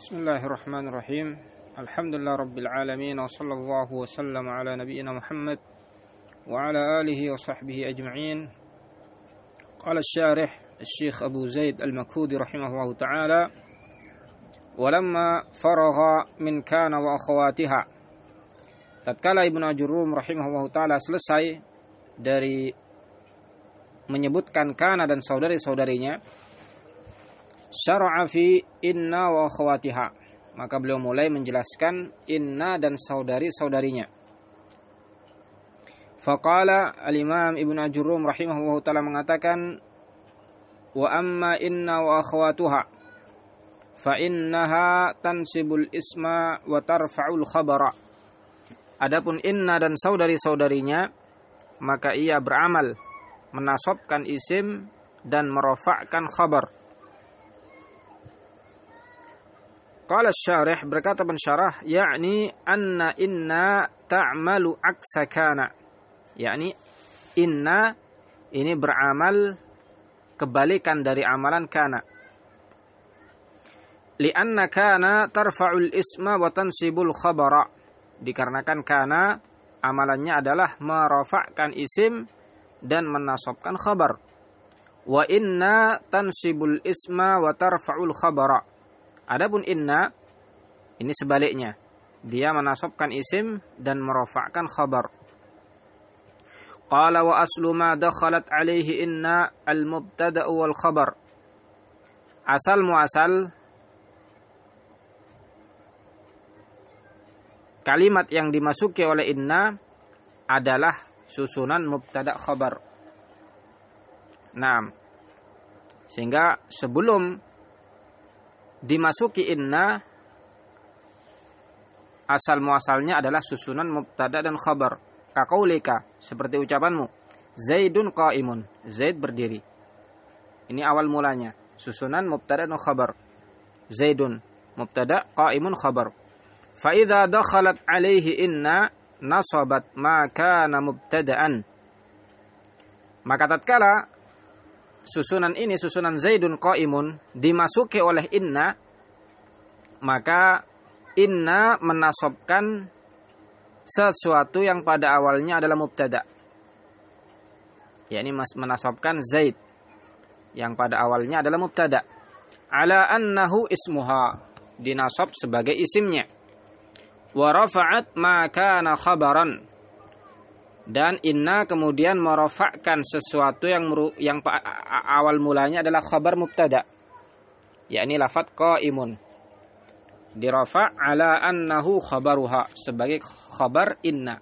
بسم الله الرحمن الرحيم. الحمد لله رب العالمين وصلى الله وسلم على نبينا محمد وعلى آله وصحبه أجمعين. قال الشارح الشيخ أبو زيد المكودي رحمه الله تعالى ولما فرغ من كان وأخواتها. tatkala Ibnu Ajurum rahimahullah taala selesai dari menyebutkan kana dan saudari-saudarinya. Syara'a fi inna wa akhawatiha maka beliau mulai menjelaskan inna dan saudari-saudarinya faqala al-imam Ibnu Ajurum rahimahullah taala mengatakan wa amma inna wa akhawatuha fa innaha tansibul isma wa tarfa'ul khabara. Adapun inna dan saudari-saudarinya maka ia beramal menasobkan isim dan merofakkan khabar. Qala syarih berkata pensyarah yakni anna inna ta'malu aksa kana. Yakni inna ini beramal kebalikan dari amalan kana. Lianna kana tarfa'ul isma wa tansibul khabara dikarenakan karena amalannya adalah merofakkan isim dan menasobkan khabar. Wa inna tansibul isma wa tarfa'ul khabara. Adapun inna ini sebaliknya. Dia menasobkan isim dan merofakkan khabar. Qala wa aslu ma dakhalat alaihi inna al-mubtada'u wal khabar. Asal muasal kalimat yang dimasuki oleh inna adalah susunan mubtada khabar. Nah, sehingga sebelum dimasuki inna asal muasalnya adalah susunan mubtada dan khabar. Kakaulika seperti ucapanmu. Zaidun qaimun. Zaid berdiri. Ini awal mulanya. Susunan mubtada dan khabar. Zaidun mubtada qaimun khabar. Fa idza dakhalat alaihi inna nasabat ma kana mubtada'an. Maka tatkala susunan ini susunan Zaidun qaimun dimasuki oleh inna maka inna menasobkan sesuatu yang pada awalnya adalah mubtada. yakni menasobkan Zaid yang pada awalnya adalah mubtada. Ala annahu ismuha dinasab sebagai isimnya wa rafa'at ma khabaran dan inna kemudian merofakkan sesuatu yang yang awal mulanya adalah khabar mubtada. Yakni lafat qaimun. Dirafa ala annahu khabaruha. Sebagai khabar inna.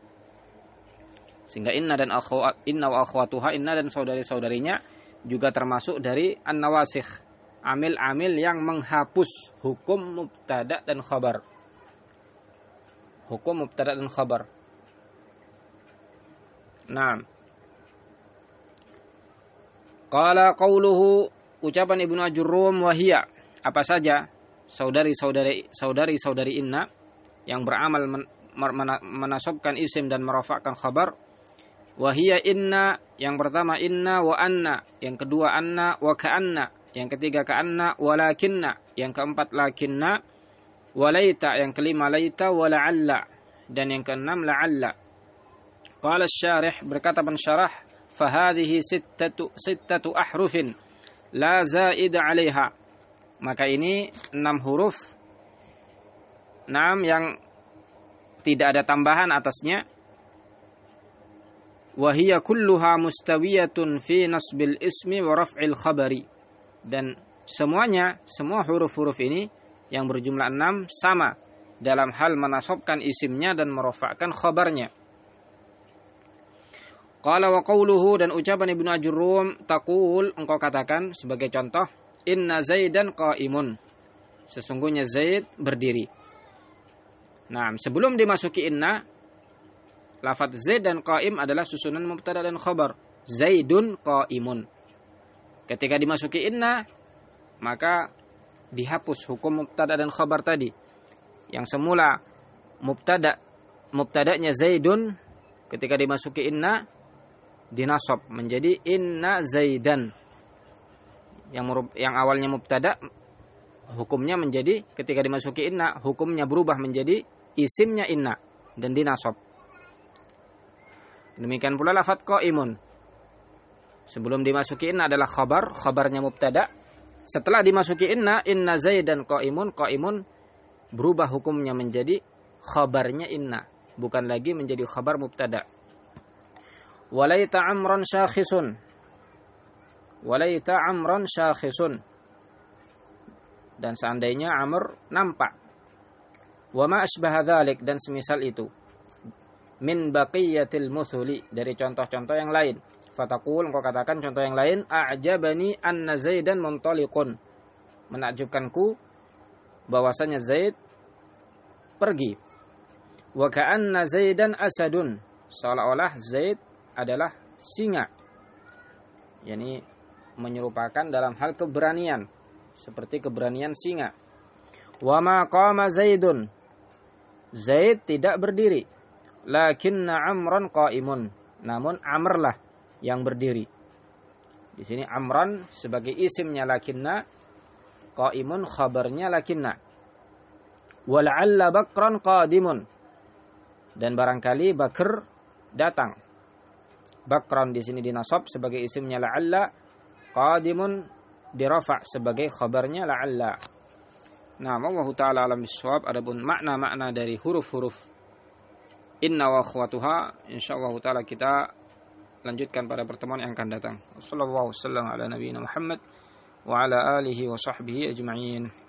Sehingga inna dan akhwat inna wa akhwatuha inna dan saudari-saudarinya juga termasuk dari an-nawasikh. Amil-amil yang menghapus hukum mubtada dan khabar. Hukum mubtada dan khabar. Naam. Qala qauluhu ucapan Ibnu Ajurrum wahia apa saja saudari-saudari saudari-saudari inna yang beramal men, menasobkan isim dan merofakkan khabar wahia inna yang pertama inna wa anna yang kedua anna wa ka'anna yang ketiga ka'anna walakinna yang keempat lakinna walaita yang kelima laita wala'alla dan yang keenam la'alla qala syarih berkata pensyarah fahadhihi sittatu sittatu ahrufin la zaida 'alaiha. Maka ini enam huruf enam yang tidak ada tambahan atasnya. Wahia kulluha mustawiyatun fi nasbil ismi wa raf'il khabari. Dan semuanya semua huruf-huruf ini yang berjumlah enam sama dalam hal menasobkan isimnya dan merofakkan khabarnya. Qala wa qawluhu dan ucapan Ibnu Ajurrum taqul engkau katakan sebagai contoh inna Zaidan qaimun. Sesungguhnya Zaid berdiri. Nah, sebelum dimasuki inna lafaz Zaid dan qaim adalah susunan mubtada dan khabar. Zaidun qaimun. Ketika dimasuki inna maka dihapus hukum mubtada dan khabar tadi. Yang semula mubtada mubtadanya Zaidun ketika dimasuki inna dinasab menjadi inna Zaidan. Yang yang awalnya mubtada hukumnya menjadi ketika dimasuki inna hukumnya berubah menjadi isimnya inna dan dinasob. Demikian pula lafat imun. Sebelum dimasuki inna adalah khabar, khabarnya mubtada. Setelah dimasuki inna, inna zaidan qaimun, qaimun berubah hukumnya menjadi khabarnya inna, bukan lagi menjadi khabar mubtada. Walaita amran syakhisun. Walaita amran syakhisun. Dan seandainya Amr nampak. Wa ma asbaha dzalik dan semisal itu. Min baqiyatil musuli dari contoh-contoh yang lain. Fatakul engkau katakan contoh yang lain. A'jabani anna zaidan muntaliqun. Menakjubkanku bahwasanya Zaid pergi. Wa ka'anna zaidan asadun. Seolah-olah Zaid adalah singa yakni menyerupakan dalam hal keberanian seperti keberanian singa. Wa ma qama Zaidun. Zaid tidak berdiri. Lakinna Amran qaimun. Namun Amrlah yang berdiri. Di sini Amran sebagai isimnya lakinna qaimun khabarnya lakinna. Wal'alla Bakran qadimun. Dan barangkali Bakr datang. Bakran di sini dinasab sebagai isimnya la'alla qadimun dirafa sebagai khabarnya la'alla. Nah, Allah taala alam bisawab adapun makna-makna dari huruf-huruf inna wa akhwatuha insyaallah taala kita lanjutkan pada pertemuan yang akan datang. Wassallallahu wasallam ala nabiyina Muhammad wa ala alihi wa sahbihi ajma'in.